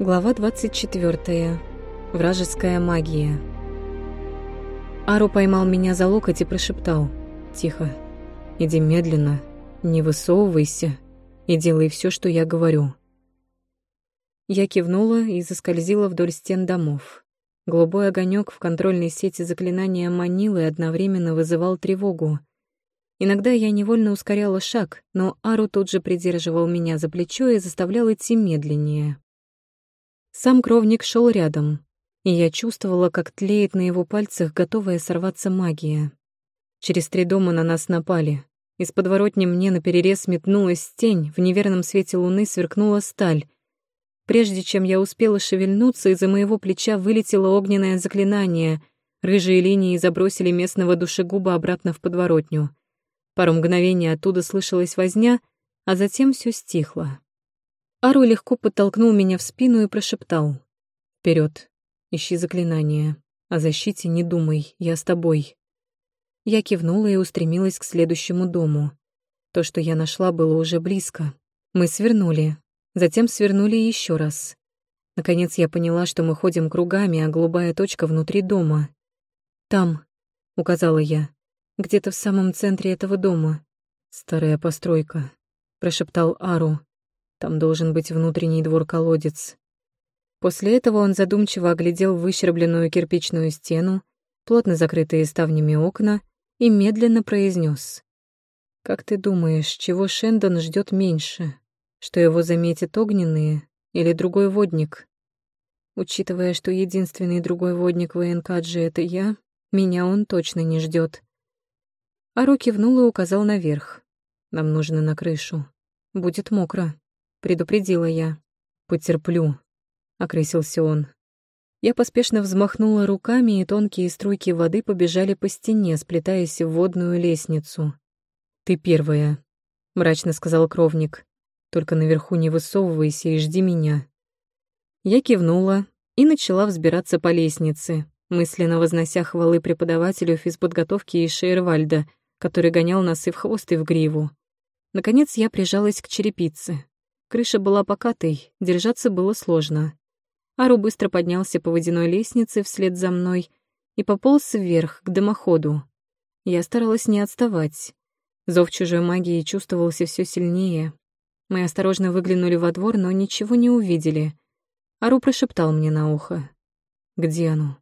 Глава 24. Вражеская магия. Ару поймал меня за локоть и прошептал. «Тихо. Иди медленно. Не высовывайся. И делай все, что я говорю». Я кивнула и заскользила вдоль стен домов. Голубой огонек в контрольной сети заклинания манил и одновременно вызывал тревогу. Иногда я невольно ускоряла шаг, но Ару тут же придерживал меня за плечо и заставлял идти медленнее. Сам кровник шел рядом, и я чувствовала, как тлеет на его пальцах готовая сорваться магия. Через три дома на нас напали. Из подворотни мне наперерез метнулась тень, в неверном свете луны сверкнула сталь. Прежде чем я успела шевельнуться, из-за моего плеча вылетело огненное заклинание. Рыжие линии забросили местного душегуба обратно в подворотню. Пару мгновений оттуда слышалась возня, а затем все стихло. Ару легко подтолкнул меня в спину и прошептал. «Вперед, ищи заклинание. О защите не думай, я с тобой». Я кивнула и устремилась к следующему дому. То, что я нашла, было уже близко. Мы свернули, затем свернули еще раз. Наконец я поняла, что мы ходим кругами, а голубая точка внутри дома. «Там», — указала я, — «где-то в самом центре этого дома». «Старая постройка», — прошептал Ару. Там должен быть внутренний двор-колодец. После этого он задумчиво оглядел выщербленную кирпичную стену, плотно закрытые ставнями окна, и медленно произнес: «Как ты думаешь, чего Шендон ждет меньше? Что его заметят огненные или другой водник? Учитывая, что единственный другой водник в Энкаджи — это я, меня он точно не ждет. Ару кивнул и указал наверх. «Нам нужно на крышу. Будет мокро» предупредила я. «Потерплю», — окрысился он. Я поспешно взмахнула руками, и тонкие струйки воды побежали по стене, сплетаясь в водную лестницу. «Ты первая», — мрачно сказал кровник. «Только наверху не высовывайся и жди меня». Я кивнула и начала взбираться по лестнице, мысленно вознося хвалы преподавателю физподготовки и Шейервальда, который гонял нас и в хвост, и в гриву. Наконец я прижалась к черепице. Крыша была покатой, держаться было сложно. Ару быстро поднялся по водяной лестнице вслед за мной и пополз вверх, к дымоходу. Я старалась не отставать. Зов чужой магии чувствовался все сильнее. Мы осторожно выглянули во двор, но ничего не увидели. Ару прошептал мне на ухо. «Где оно?»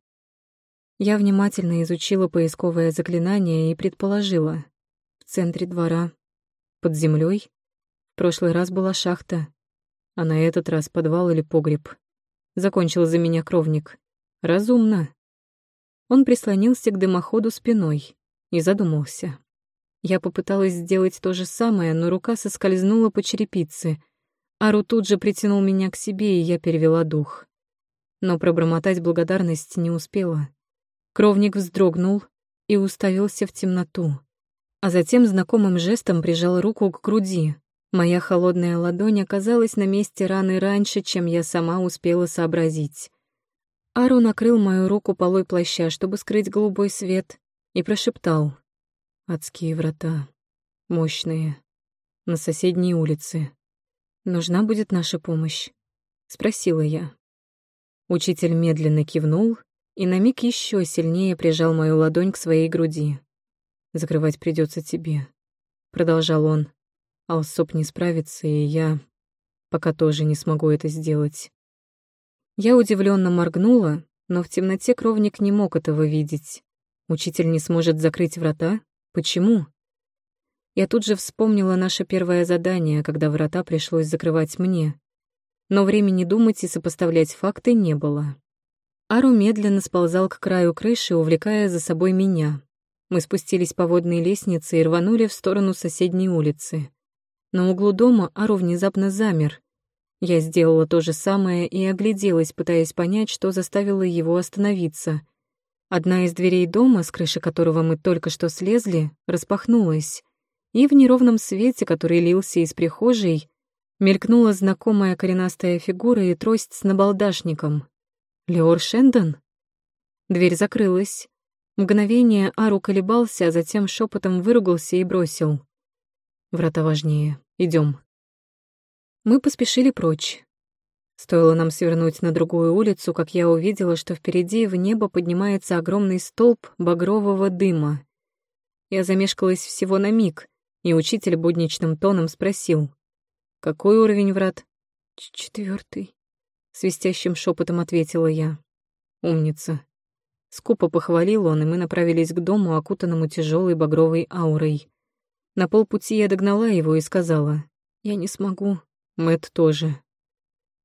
Я внимательно изучила поисковое заклинание и предположила. В центре двора. Под землей прошлый раз была шахта, а на этот раз подвал или погреб. Закончил за меня кровник. Разумно. Он прислонился к дымоходу спиной и задумался. Я попыталась сделать то же самое, но рука соскользнула по черепице. Ару тут же притянул меня к себе, и я перевела дух. Но пробормотать благодарность не успела. Кровник вздрогнул и уставился в темноту, а затем знакомым жестом прижал руку к груди, Моя холодная ладонь оказалась на месте раны раньше, чем я сама успела сообразить. Ару накрыл мою руку полой плаща, чтобы скрыть голубой свет, и прошептал. «Адские врата. Мощные. На соседней улице. Нужна будет наша помощь?» — спросила я. Учитель медленно кивнул и на миг еще сильнее прижал мою ладонь к своей груди. «Закрывать придется тебе», — продолжал он. Алсоп не справится, и я пока тоже не смогу это сделать. Я удивленно моргнула, но в темноте кровник не мог этого видеть. Учитель не сможет закрыть врата? Почему? Я тут же вспомнила наше первое задание, когда врата пришлось закрывать мне. Но времени думать и сопоставлять факты не было. Ару медленно сползал к краю крыши, увлекая за собой меня. Мы спустились по водной лестнице и рванули в сторону соседней улицы. На углу дома Ару внезапно замер. Я сделала то же самое и огляделась, пытаясь понять, что заставило его остановиться. Одна из дверей дома, с крыши которого мы только что слезли, распахнулась, и в неровном свете, который лился из прихожей, мелькнула знакомая коренастая фигура и трость с набалдашником. Леор Шендон? Дверь закрылась. Мгновение Ару колебался, а затем шепотом выругался и бросил. Врата важнее. Идем. Мы поспешили прочь. Стоило нам свернуть на другую улицу, как я увидела, что впереди в небо поднимается огромный столб багрового дыма. Я замешкалась всего на миг, и учитель будничным тоном спросил. «Какой уровень врат?» «Четвертый», — свистящим шепотом ответила я. «Умница». Скупо похвалил он, и мы направились к дому, окутанному тяжелой багровой аурой. На полпути я догнала его и сказала, «Я не смогу». Мэт тоже.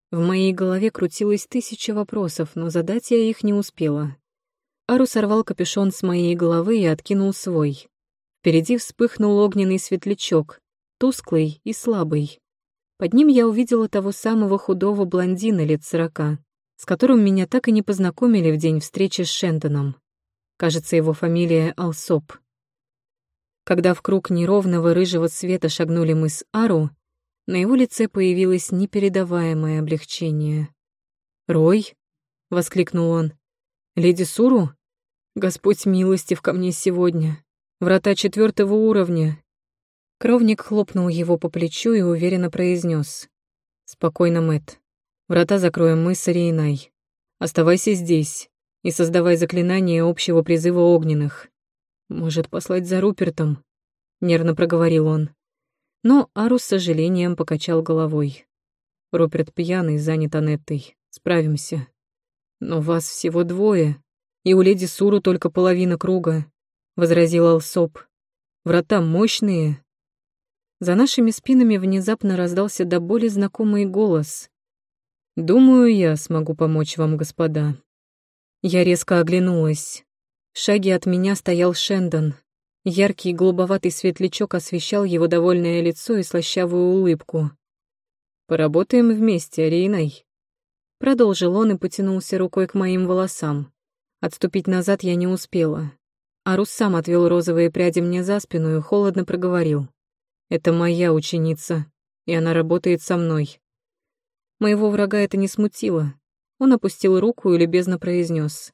В моей голове крутилось тысяча вопросов, но задать я их не успела. Ару сорвал капюшон с моей головы и откинул свой. Впереди вспыхнул огненный светлячок, тусклый и слабый. Под ним я увидела того самого худого блондина лет сорока, с которым меня так и не познакомили в день встречи с Шендоном. Кажется, его фамилия Алсоп. Когда в круг неровного рыжего света шагнули мы с Ару, на его лице появилось непередаваемое облегчение. «Рой?» — воскликнул он. «Леди Суру? Господь милостив ко мне сегодня. Врата четвертого уровня». Кровник хлопнул его по плечу и уверенно произнес: «Спокойно, Мэт. Врата закроем мы с Ариенай. Оставайся здесь и создавай заклинание общего призыва огненных. Может, послать за Рупертом?» — нервно проговорил он. Но Ару с сожалением покачал головой. Руперт пьяный, занят Анеттой. Справимся. Но вас всего двое, и у леди Суру только половина круга, — возразил Алсоп. Врата мощные. За нашими спинами внезапно раздался до боли знакомый голос. «Думаю, я смогу помочь вам, господа». Я резко оглянулась. В шаге от меня стоял Шендон, Яркий голубоватый светлячок освещал его довольное лицо и слащавую улыбку. «Поработаем вместе, Ариной», — продолжил он и потянулся рукой к моим волосам. Отступить назад я не успела. Арус сам отвел розовые пряди мне за спину и холодно проговорил. «Это моя ученица, и она работает со мной». Моего врага это не смутило. Он опустил руку и любезно произнес: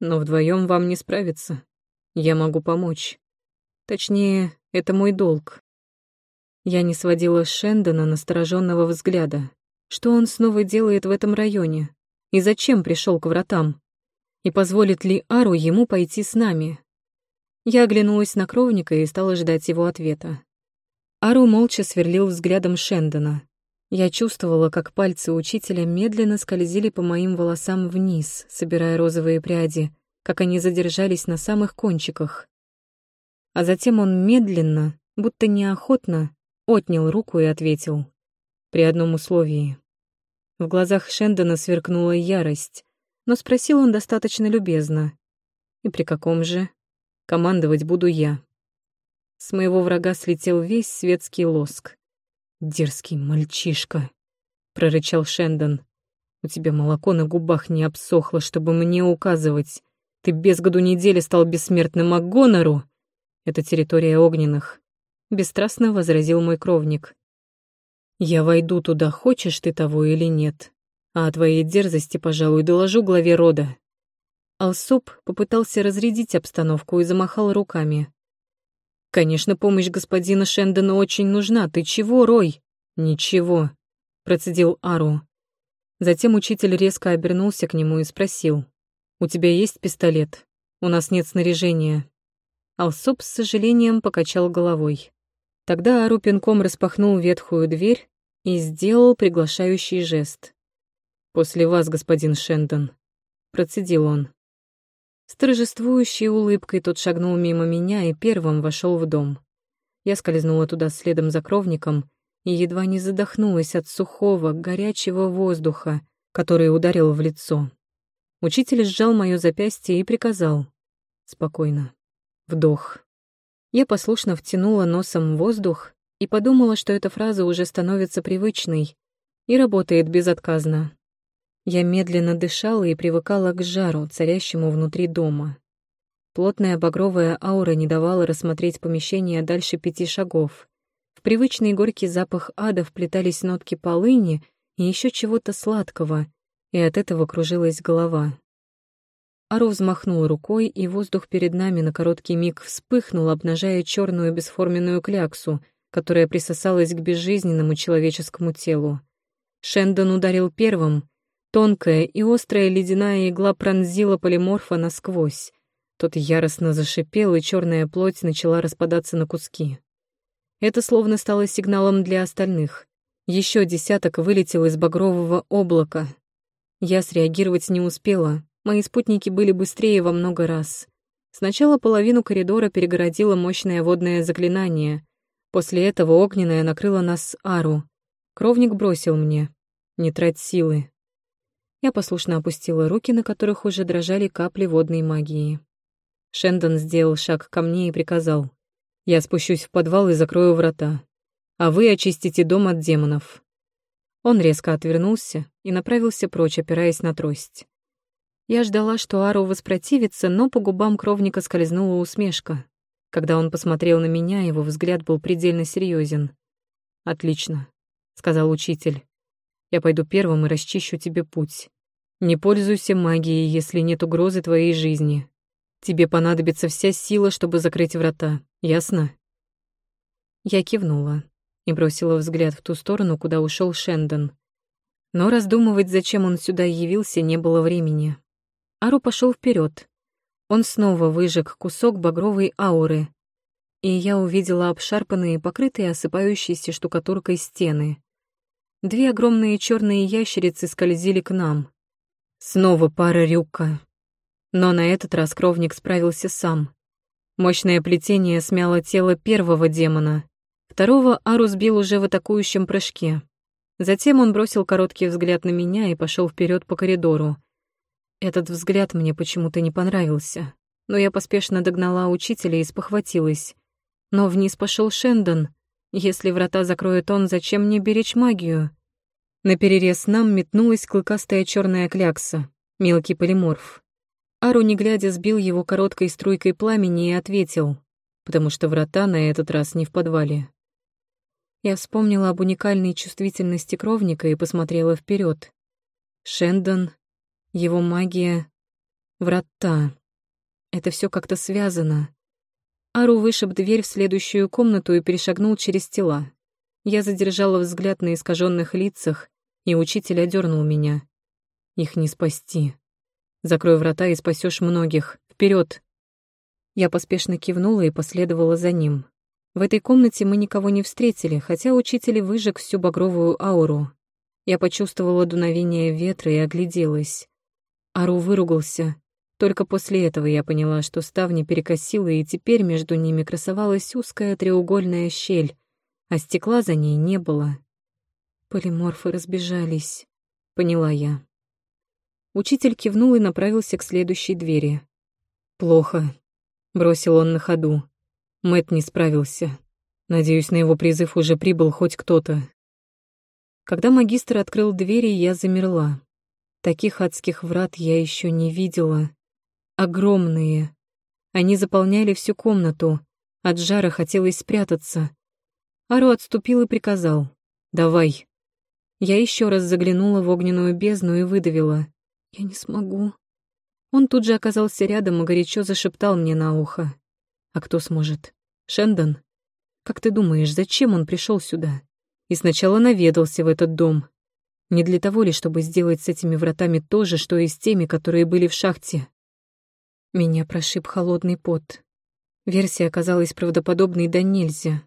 «Но вдвоем вам не справиться. Я могу помочь». Точнее, это мой долг. Я не сводила Шендона настороженного взгляда. Что он снова делает в этом районе? И зачем пришел к вратам? И позволит ли Ару ему пойти с нами? Я оглянулась на кровника и стала ждать его ответа. Ару молча сверлил взглядом Шендона. Я чувствовала, как пальцы учителя медленно скользили по моим волосам вниз, собирая розовые пряди, как они задержались на самых кончиках. А затем он медленно, будто неохотно, отнял руку и ответил. При одном условии. В глазах Шендона сверкнула ярость, но спросил он достаточно любезно. И при каком же? Командовать буду я. С моего врага слетел весь светский лоск. «Дерзкий мальчишка», — прорычал Шендон. «У тебя молоко на губах не обсохло, чтобы мне указывать. Ты без году недели стал бессмертным Агонору. Это территория огненных», — бесстрастно возразил мой кровник. «Я войду туда, хочешь ты того или нет. А о твоей дерзости, пожалуй, доложу главе рода». Алсоп попытался разрядить обстановку и замахал руками. «Конечно, помощь господина Шендона очень нужна. Ты чего, Рой?» «Ничего», — процедил Ару. Затем учитель резко обернулся к нему и спросил. «У тебя есть пистолет? У нас нет снаряжения». Алсоп с сожалением покачал головой. Тогда Ару пинком распахнул ветхую дверь и сделал приглашающий жест. «После вас, господин Шендон», — процедил он. С торжествующей улыбкой тот шагнул мимо меня и первым вошел в дом. Я скользнула туда следом за кровником и едва не задохнулась от сухого, горячего воздуха, который ударил в лицо. Учитель сжал моё запястье и приказал «Спокойно, Вдох. Я послушно втянула носом воздух и подумала, что эта фраза уже становится привычной и работает безотказно. Я медленно дышала и привыкала к жару, царящему внутри дома. Плотная багровая аура не давала рассмотреть помещение дальше пяти шагов. В привычный горький запах ада вплетались нотки полыни и еще чего-то сладкого, и от этого кружилась голова. Ару взмахнул рукой, и воздух перед нами на короткий миг вспыхнул, обнажая черную бесформенную кляксу, которая присосалась к безжизненному человеческому телу. Шендон ударил первым. Тонкая и острая ледяная игла пронзила полиморфа насквозь. Тот яростно зашипел, и черная плоть начала распадаться на куски. Это словно стало сигналом для остальных. Еще десяток вылетел из багрового облака. Я среагировать не успела, мои спутники были быстрее во много раз. Сначала половину коридора перегородило мощное водное заклинание. После этого огненное накрыло нас Ару. Кровник бросил мне. «Не трать силы». Я послушно опустила руки, на которых уже дрожали капли водной магии. Шендон сделал шаг ко мне и приказал. «Я спущусь в подвал и закрою врата, а вы очистите дом от демонов». Он резко отвернулся и направился прочь, опираясь на трость. Я ждала, что Ару воспротивится, но по губам кровника скользнула усмешка. Когда он посмотрел на меня, его взгляд был предельно серьезен. «Отлично», — сказал учитель. «Я пойду первым и расчищу тебе путь. Не пользуйся магией, если нет угрозы твоей жизни. Тебе понадобится вся сила, чтобы закрыть врата, ясно?» Я кивнула и бросила взгляд в ту сторону, куда ушел Шендон. Но раздумывать, зачем он сюда явился, не было времени. Ару пошел вперед. Он снова выжег кусок багровой ауры, и я увидела обшарпанные, покрытые осыпающейся штукатуркой стены. Две огромные черные ящерицы скользили к нам. Снова пара рюка. Но на этот раз кровник справился сам. Мощное плетение смяло тело первого демона. Второго Ару сбил уже в атакующем прыжке. Затем он бросил короткий взгляд на меня и пошел вперед по коридору. Этот взгляд мне почему-то не понравился, но я поспешно догнала учителя и спохватилась. Но вниз пошел Шендон. Если врата закроет он, зачем мне беречь магию? На перерез нам метнулась клыкастая черная клякса, мелкий полиморф. Ару, не глядя, сбил его короткой струйкой пламени и ответил, потому что врата на этот раз не в подвале. Я вспомнила об уникальной чувствительности кровника и посмотрела вперед. Шендон, его магия, врата. Это все как-то связано. Ару вышиб дверь в следующую комнату и перешагнул через тела. Я задержала взгляд на искаженных лицах, и учитель одернул меня. Их не спасти. Закрой врата и спасешь многих. Вперед! Я поспешно кивнула и последовала за ним. В этой комнате мы никого не встретили, хотя учитель выжег всю багровую ауру. Я почувствовала дуновение ветра и огляделась. Ару выругался. Только после этого я поняла, что ставни перекосило, и теперь между ними красовалась узкая треугольная щель, а стекла за ней не было. Полиморфы разбежались, поняла я. Учитель кивнул и направился к следующей двери. «Плохо», — бросил он на ходу. Мэт не справился. Надеюсь, на его призыв уже прибыл хоть кто-то. Когда магистр открыл двери, я замерла. Таких адских врат я еще не видела. Огромные. Они заполняли всю комнату. От жара хотелось спрятаться. Ару отступил и приказал. «Давай». Я еще раз заглянула в огненную бездну и выдавила. Я не смогу. Он тут же оказался рядом и горячо зашептал мне на ухо. А кто сможет? Шендон? Как ты думаешь, зачем он пришел сюда? И сначала наведался в этот дом. Не для того ли, чтобы сделать с этими вратами то же, что и с теми, которые были в шахте? Меня прошиб холодный пот. Версия оказалась правдоподобной да нельзя.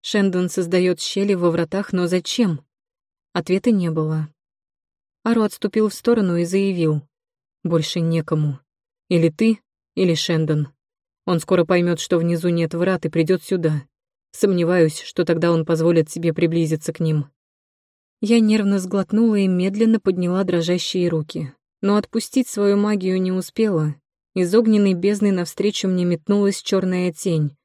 Шендон создает щели во вратах, но зачем? Ответа не было. Ару отступил в сторону и заявил. «Больше некому. Или ты, или Шендон. Он скоро поймет, что внизу нет врат и придет сюда. Сомневаюсь, что тогда он позволит себе приблизиться к ним». Я нервно сглотнула и медленно подняла дрожащие руки. Но отпустить свою магию не успела. Из огненной бездны навстречу мне метнулась черная тень.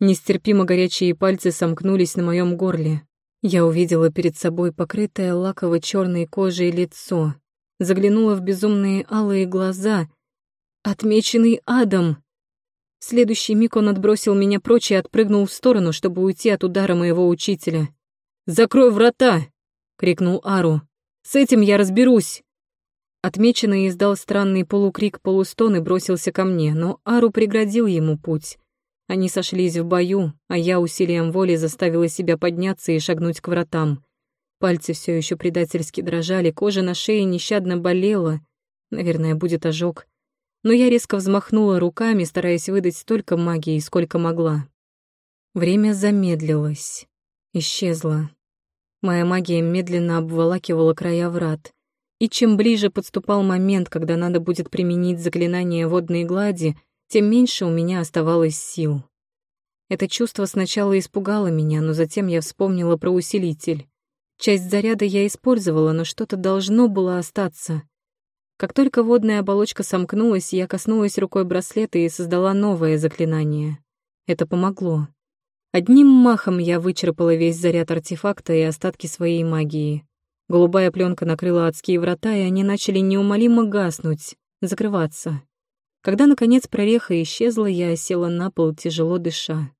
Нестерпимо горячие пальцы сомкнулись на моем горле. Я увидела перед собой покрытое лаково-черной кожей лицо, заглянула в безумные алые глаза, отмеченный адом. В следующий миг он отбросил меня прочь и отпрыгнул в сторону, чтобы уйти от удара моего учителя. «Закрой врата!» — крикнул Ару. «С этим я разберусь!» Отмеченный издал странный полукрик полустон и бросился ко мне, но Ару преградил ему путь. Они сошлись в бою, а я усилием воли заставила себя подняться и шагнуть к вратам. Пальцы все еще предательски дрожали, кожа на шее нещадно болела. Наверное, будет ожог. Но я резко взмахнула руками, стараясь выдать столько магии, сколько могла. Время замедлилось. Исчезло. Моя магия медленно обволакивала края врат. И чем ближе подступал момент, когда надо будет применить заклинание водной глади, тем меньше у меня оставалось сил. Это чувство сначала испугало меня, но затем я вспомнила про усилитель. Часть заряда я использовала, но что-то должно было остаться. Как только водная оболочка сомкнулась, я коснулась рукой браслета и создала новое заклинание. Это помогло. Одним махом я вычерпала весь заряд артефакта и остатки своей магии. Голубая пленка накрыла адские врата, и они начали неумолимо гаснуть, закрываться. Когда, наконец, прореха исчезла, я села на пол, тяжело дыша.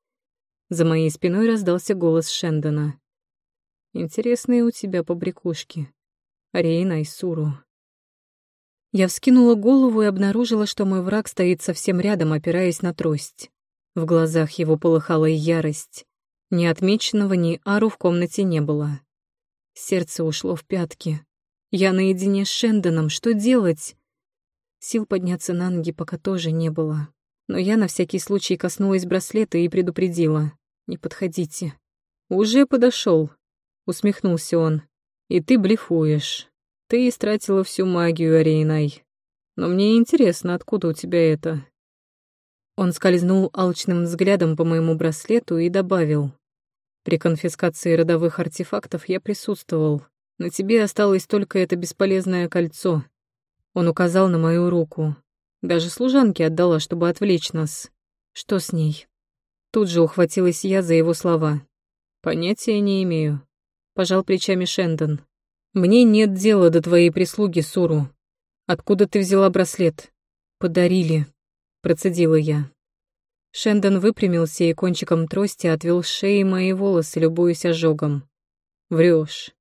За моей спиной раздался голос Шендона. «Интересные у тебя побрякушки. Рейна и Суру». Я вскинула голову и обнаружила, что мой враг стоит совсем рядом, опираясь на трость. В глазах его полыхала ярость. Ни отмеченного, ни ару в комнате не было. Сердце ушло в пятки. Я наедине с Шендоном. Что делать? Сил подняться на ноги пока тоже не было. Но я на всякий случай коснулась браслета и предупредила. «Не подходите». «Уже подошел, усмехнулся он. «И ты блефуешь. Ты истратила всю магию, Арейнай. Но мне интересно, откуда у тебя это?» Он скользнул алчным взглядом по моему браслету и добавил. При конфискации родовых артефактов я присутствовал. На тебе осталось только это бесполезное кольцо. Он указал на мою руку. Даже служанке отдала, чтобы отвлечь нас. Что с ней? Тут же ухватилась я за его слова. Понятия не имею. Пожал плечами Шендон. Мне нет дела до твоей прислуги, Суру. Откуда ты взяла браслет? Подарили. Процедила я. Шендон выпрямился и кончиком трости отвел с шеи мои волосы, любуясь ожогом. Врешь.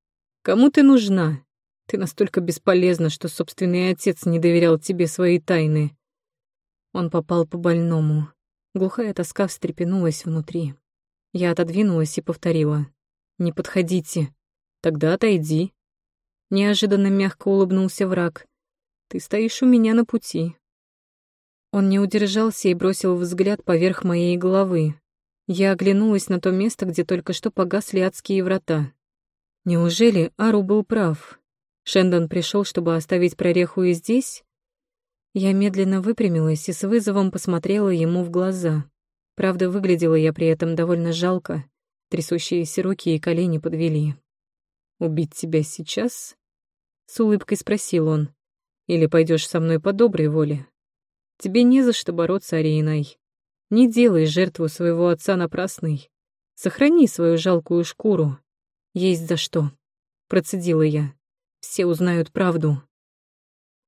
Кому ты нужна? Ты настолько бесполезна, что собственный отец не доверял тебе свои тайны. Он попал по больному. Глухая тоска встрепенулась внутри. Я отодвинулась и повторила. «Не подходите. Тогда отойди». Неожиданно мягко улыбнулся враг. «Ты стоишь у меня на пути. Он не удержался и бросил взгляд поверх моей головы. Я оглянулась на то место, где только что погасли адские врата. Неужели Ару был прав? Шендон пришел, чтобы оставить прореху и здесь? Я медленно выпрямилась и с вызовом посмотрела ему в глаза. Правда, выглядела я при этом довольно жалко. Трясущиеся руки и колени подвели. «Убить тебя сейчас?» — с улыбкой спросил он. «Или пойдешь со мной по доброй воле?» Тебе не за что бороться, Ариенай. Не делай жертву своего отца напрасной. Сохрани свою жалкую шкуру. Есть за что. Процедила я. Все узнают правду.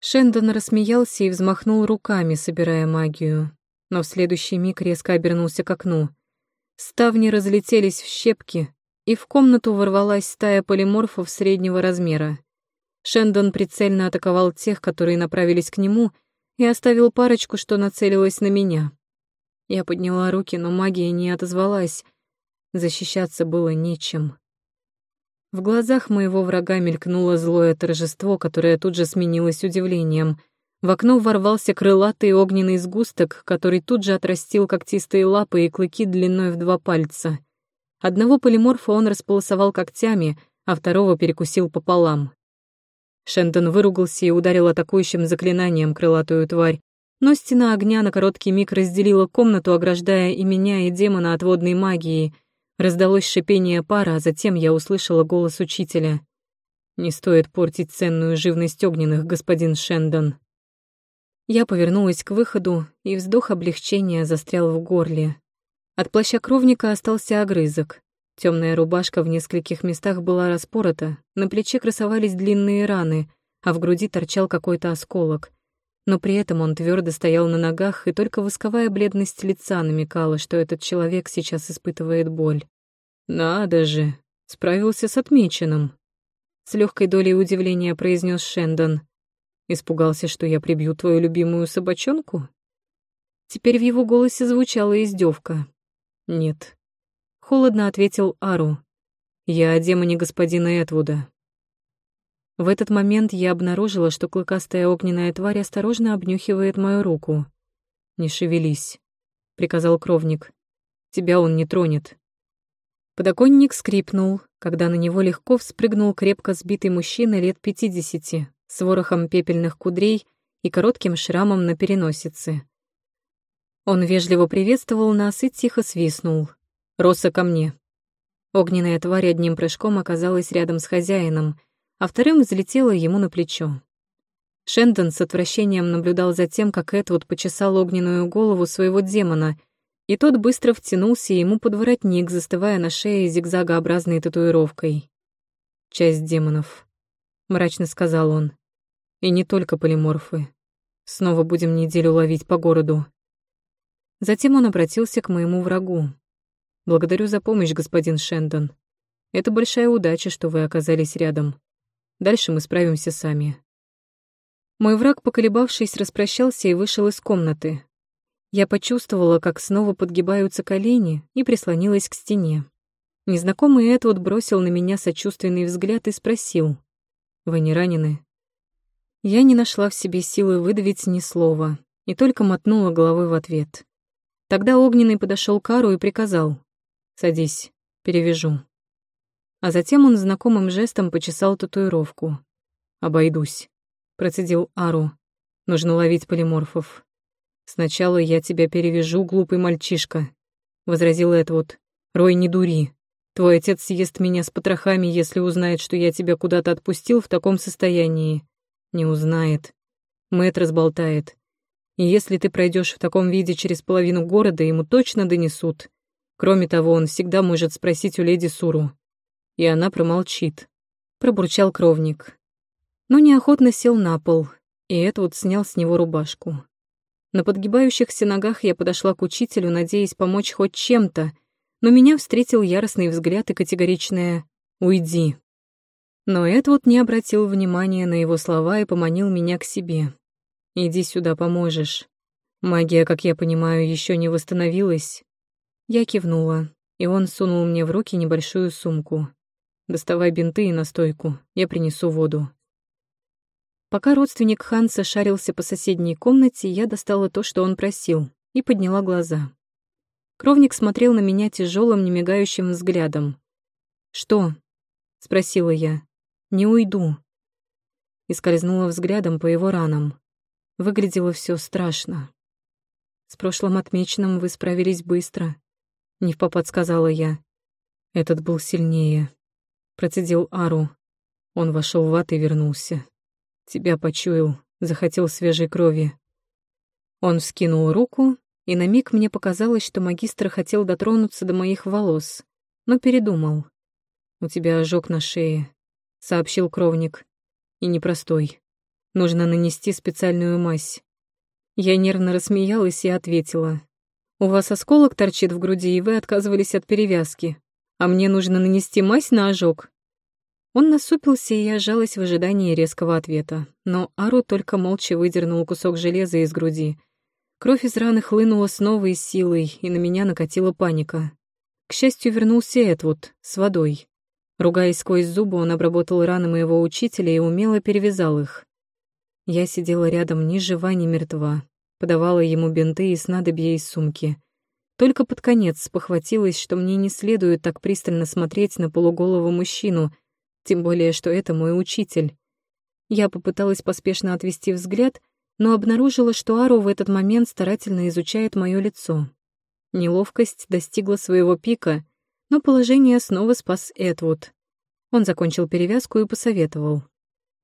Шендон рассмеялся и взмахнул руками, собирая магию. Но в следующий миг резко обернулся к окну. Ставни разлетелись в щепки, и в комнату ворвалась стая полиморфов среднего размера. Шендон прицельно атаковал тех, которые направились к нему — и оставил парочку, что нацелилась на меня. Я подняла руки, но магия не отозвалась. Защищаться было нечем. В глазах моего врага мелькнуло злое торжество, которое тут же сменилось удивлением. В окно ворвался крылатый огненный сгусток, который тут же отрастил когтистые лапы и клыки длиной в два пальца. Одного полиморфа он располосовал когтями, а второго перекусил пополам. Шендон выругался и ударил атакующим заклинанием крылатую тварь. Но стена огня на короткий миг разделила комнату, ограждая и меня, и демона от водной магии. Раздалось шипение пара, а затем я услышала голос учителя. «Не стоит портить ценную живность огненных, господин Шендон». Я повернулась к выходу, и вздох облегчения застрял в горле. От плаща кровника остался огрызок. Темная рубашка в нескольких местах была распорота, на плече красовались длинные раны, а в груди торчал какой-то осколок. Но при этом он твердо стоял на ногах, и только восковая бледность лица намекала, что этот человек сейчас испытывает боль. «Надо же!» — справился с отмеченным. С легкой долей удивления произнес Шендон. «Испугался, что я прибью твою любимую собачонку?» Теперь в его голосе звучала издевка. «Нет, Холодно ответил Ару. Я о демоне господина Этвуда». В этот момент я обнаружила, что клыкастая огненная тварь осторожно обнюхивает мою руку. «Не шевелись», — приказал кровник. «Тебя он не тронет». Подоконник скрипнул, когда на него легко вспрыгнул крепко сбитый мужчина лет пятидесяти, с ворохом пепельных кудрей и коротким шрамом на переносице. Он вежливо приветствовал нас и тихо свистнул. «Роса ко мне». Огненная тварь одним прыжком оказалась рядом с хозяином, а вторым взлетела ему на плечо. Шендон с отвращением наблюдал за тем, как Эдвуд почесал огненную голову своего демона, и тот быстро втянулся ему под воротник, застывая на шее зигзагообразной татуировкой. «Часть демонов», — мрачно сказал он. «И не только полиморфы. Снова будем неделю ловить по городу». Затем он обратился к моему врагу. «Благодарю за помощь, господин Шендон. Это большая удача, что вы оказались рядом. Дальше мы справимся сами». Мой враг, поколебавшись, распрощался и вышел из комнаты. Я почувствовала, как снова подгибаются колени, и прислонилась к стене. Незнакомый Эдвуд бросил на меня сочувственный взгляд и спросил. «Вы не ранены?» Я не нашла в себе силы выдавить ни слова и только мотнула головой в ответ. Тогда Огненный подошел к Ару и приказал. «Садись, перевяжу». А затем он знакомым жестом почесал татуировку. «Обойдусь», — процедил Ару. «Нужно ловить полиморфов». «Сначала я тебя перевяжу, глупый мальчишка», — возразил Эдвуд. «Рой, не дури. Твой отец съест меня с потрохами, если узнает, что я тебя куда-то отпустил в таком состоянии. Не узнает. Мэтт разболтает. И если ты пройдешь в таком виде через половину города, ему точно донесут. Кроме того, он всегда может спросить у леди Суру и она промолчит. Пробурчал кровник. Но неохотно сел на пол, и Эдвуд снял с него рубашку. На подгибающихся ногах я подошла к учителю, надеясь помочь хоть чем-то, но меня встретил яростный взгляд и категоричное «Уйди». Но Эдвуд не обратил внимания на его слова и поманил меня к себе. «Иди сюда, поможешь. Магия, как я понимаю, еще не восстановилась». Я кивнула, и он сунул мне в руки небольшую сумку. Доставай бинты и настойку, я принесу воду. Пока родственник Ханса шарился по соседней комнате, я достала то, что он просил, и подняла глаза. Кровник смотрел на меня тяжелым, немигающим взглядом. «Что?» — спросила я. «Не уйду». И скользнула взглядом по его ранам. Выглядело все страшно. «С прошлым отмеченным вы справились быстро», — не в попад сказала я. Этот был сильнее. Процедил Ару. Он вошел в ад и вернулся. Тебя почуял, захотел свежей крови. Он вскинул руку, и на миг мне показалось, что магистр хотел дотронуться до моих волос, но передумал. «У тебя ожог на шее», — сообщил кровник. «И непростой. Нужно нанести специальную мазь». Я нервно рассмеялась и ответила. «У вас осколок торчит в груди, и вы отказывались от перевязки а мне нужно нанести мазь на ожог. Он насупился, и я сжалась в ожидании резкого ответа, но Ару только молча выдернул кусок железа из груди. Кровь из раны хлынула с новой силой, и на меня накатила паника. К счастью, вернулся Эдвуд с водой. Ругаясь сквозь зубы, он обработал раны моего учителя и умело перевязал их. Я сидела рядом ни жива, ни мертва, подавала ему бинты и снадобья из сумки. Только под конец спохватилась, что мне не следует так пристально смотреть на полуголого мужчину, тем более, что это мой учитель. Я попыталась поспешно отвести взгляд, но обнаружила, что Ару в этот момент старательно изучает мое лицо. Неловкость достигла своего пика, но положение снова спас Эдвуд. Он закончил перевязку и посоветовал.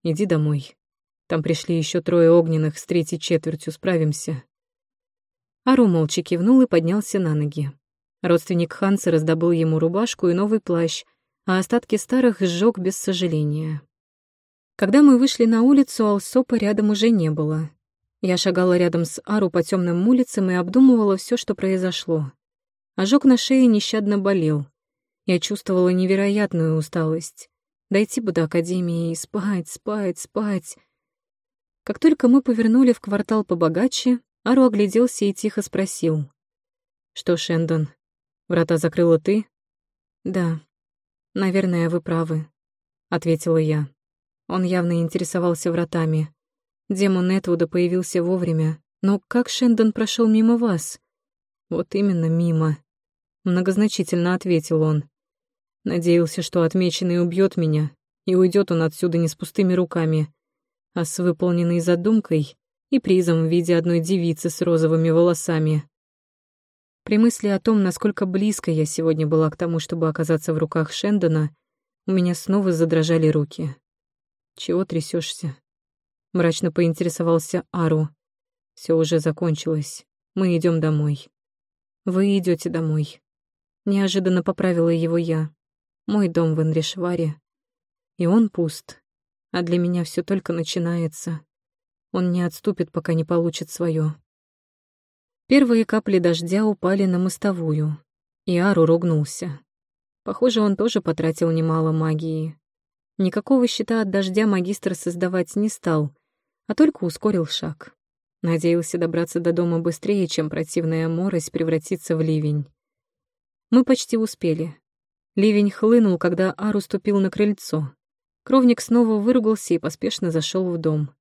«Иди домой. Там пришли еще трое огненных, с третьей четвертью справимся». Ару молча кивнул и поднялся на ноги. Родственник Ханса раздобыл ему рубашку и новый плащ, а остатки старых сжег без сожаления. Когда мы вышли на улицу, Алсопа рядом уже не было. Я шагала рядом с Ару по темным улицам и обдумывала все, что произошло. Ожог на шее нещадно болел. Я чувствовала невероятную усталость. Дойти бы до академии и спать, спать, спать. Как только мы повернули в квартал побогаче, Ару огляделся и тихо спросил. «Что, Шендон, врата закрыла ты?» «Да». наверное, вы правы», — ответила я. Он явно интересовался вратами. Демон Этвуда появился вовремя, но как Шендон прошел мимо вас? Вот именно мимо. Многозначительно ответил он. Надеялся, что отмеченный убьет меня, и уйдет он отсюда не с пустыми руками, а с выполненной задумкой и призом в виде одной девицы с розовыми волосами. При мысли о том, насколько близко я сегодня была к тому, чтобы оказаться в руках Шендона, у меня снова задрожали руки. «Чего трясешься? Мрачно поинтересовался Ару. Все уже закончилось. Мы идем домой. Вы идете домой. Неожиданно поправила его я. Мой дом в Инришваре. И он пуст. А для меня все только начинается. Он не отступит, пока не получит свое. Первые капли дождя упали на мостовую, и Ару ругнулся. Похоже, он тоже потратил немало магии. Никакого щита от дождя магистр создавать не стал, а только ускорил шаг. Надеялся добраться до дома быстрее, чем противная морось превратится в ливень. Мы почти успели. Ливень хлынул, когда Ару ступил на крыльцо. Кровник снова выругался и поспешно зашел в дом.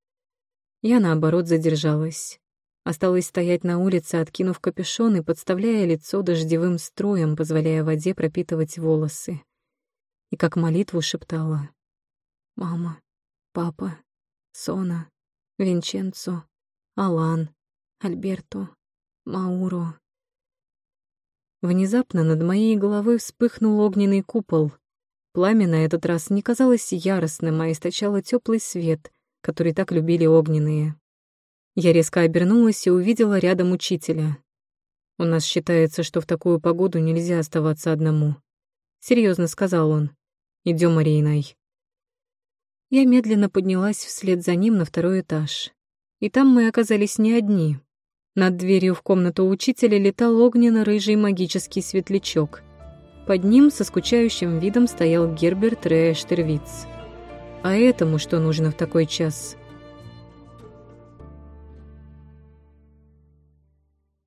Я, наоборот, задержалась. Осталось стоять на улице, откинув капюшон и подставляя лицо дождевым строем, позволяя воде пропитывать волосы. И как молитву шептала. «Мама, папа, Сона, Винченцо, Алан, Альберто, Мауро». Внезапно над моей головой вспыхнул огненный купол. Пламя на этот раз не казалось яростным, а источало теплый свет, который так любили огненные. Я резко обернулась и увидела рядом учителя. «У нас считается, что в такую погоду нельзя оставаться одному», — серьезно сказал он. Идем, Арейнай». Я медленно поднялась вслед за ним на второй этаж. И там мы оказались не одни. Над дверью в комнату учителя летал огненно-рыжий магический светлячок. Под ним со скучающим видом стоял Герберт Реаштервиц. А этому что нужно в такой час?